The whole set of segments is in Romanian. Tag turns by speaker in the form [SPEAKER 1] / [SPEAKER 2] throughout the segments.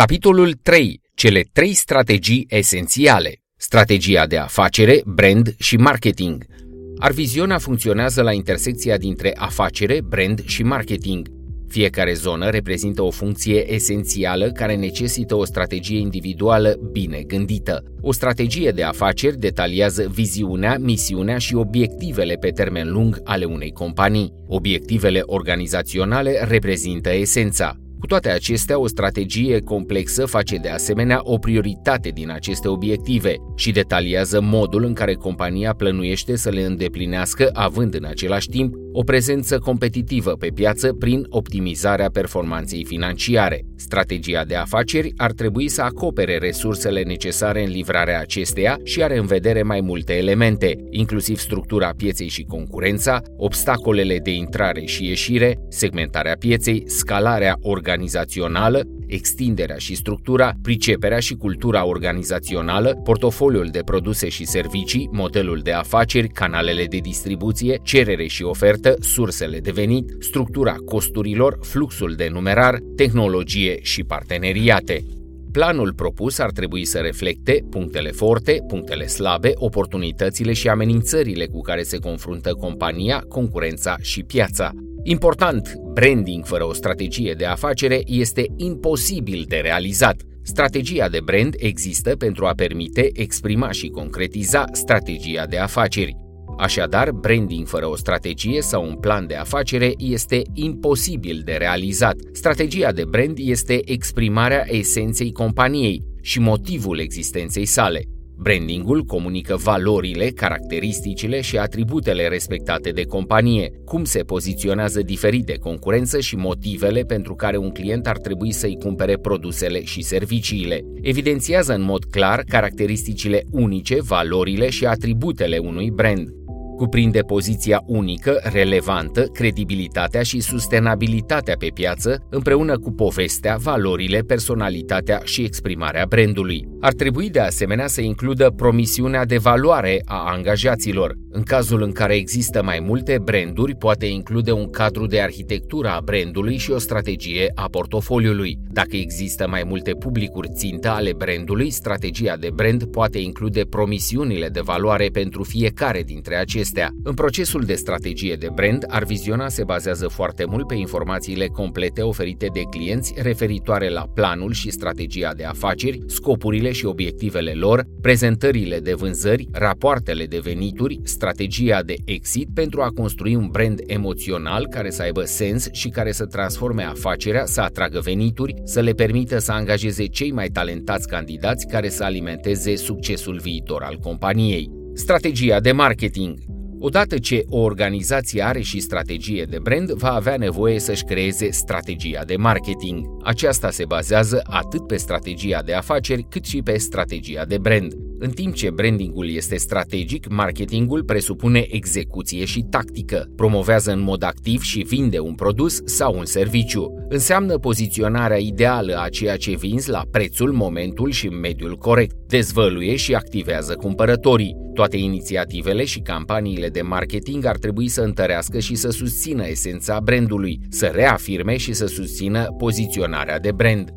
[SPEAKER 1] Capitolul 3. Cele trei strategii esențiale. Strategia de afacere, brand și marketing. Arviziona funcționează la intersecția dintre afacere, brand și marketing. Fiecare zonă reprezintă o funcție esențială care necesită o strategie individuală bine gândită. O strategie de afaceri detaliază viziunea, misiunea și obiectivele pe termen lung ale unei companii. Obiectivele organizaționale reprezintă esența. Cu toate acestea, o strategie complexă face de asemenea o prioritate din aceste obiective și detaliază modul în care compania plănuiește să le îndeplinească, având în același timp o prezență competitivă pe piață prin optimizarea performanței financiare. Strategia de afaceri ar trebui să acopere resursele necesare în livrarea acesteia și are în vedere mai multe elemente, inclusiv structura pieței și concurența, obstacolele de intrare și ieșire, segmentarea pieței, scalarea organizațională, extinderea și structura, priceperea și cultura organizațională, portofoliul de produse și servicii, modelul de afaceri, canalele de distribuție, cerere și ofertă, sursele de venit, structura costurilor, fluxul de numerar, tehnologie și parteneriate. Planul propus ar trebui să reflecte punctele forte, punctele slabe, oportunitățile și amenințările cu care se confruntă compania, concurența și piața. Important, branding fără o strategie de afacere este imposibil de realizat. Strategia de brand există pentru a permite exprima și concretiza strategia de afaceri. Așadar, branding fără o strategie sau un plan de afacere este imposibil de realizat. Strategia de brand este exprimarea esenței companiei și motivul existenței sale. Brandingul comunică valorile, caracteristicile și atributele respectate de companie, cum se poziționează diferit de concurență și motivele pentru care un client ar trebui să-i cumpere produsele și serviciile. Evidențiază în mod clar caracteristicile unice, valorile și atributele unui brand. Cuprinde poziția unică, relevantă, credibilitatea și sustenabilitatea pe piață, împreună cu povestea, valorile, personalitatea și exprimarea brandului. Ar trebui de asemenea să includă promisiunea de valoare a angajaților. În cazul în care există mai multe branduri, poate include un cadru de arhitectură a brandului și o strategie a portofoliului. Dacă există mai multe publicuri țintă ale brandului, strategia de brand poate include promisiunile de valoare pentru fiecare dintre acestea acestea. În procesul de strategie de brand, Arviziona se bazează foarte mult pe informațiile complete oferite de clienți referitoare la planul și strategia de afaceri, scopurile și obiectivele lor, prezentările de vânzări, rapoartele de venituri, strategia de exit pentru a construi un brand emoțional care să aibă sens și care să transforme afacerea, să atragă venituri, să le permită să angajeze cei mai talentați candidați care să alimenteze succesul viitor al companiei. Strategia de marketing Odată ce o organizație are și strategie de brand, va avea nevoie să-și creeze strategia de marketing. Aceasta se bazează atât pe strategia de afaceri, cât și pe strategia de brand. În timp ce brandingul este strategic, marketingul presupune execuție și tactică, promovează în mod activ și vinde un produs sau un serviciu. Înseamnă poziționarea ideală a ceea ce vinzi la prețul, momentul și mediul corect. Dezvăluie și activează cumpărătorii. Toate inițiativele și campaniile de marketing ar trebui să întărească și să susțină esența brandului, să reafirme și să susțină poziționarea de brand.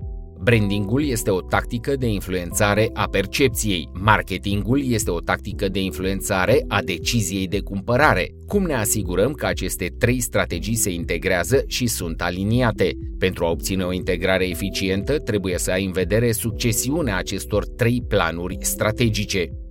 [SPEAKER 1] Brandingul este o tactică de influențare a percepției, marketingul este o tactică de influențare a deciziei de cumpărare. Cum ne asigurăm că aceste trei strategii se integrează și sunt aliniate? Pentru a obține o integrare eficientă, trebuie să ai în vedere succesiunea acestor trei planuri strategice.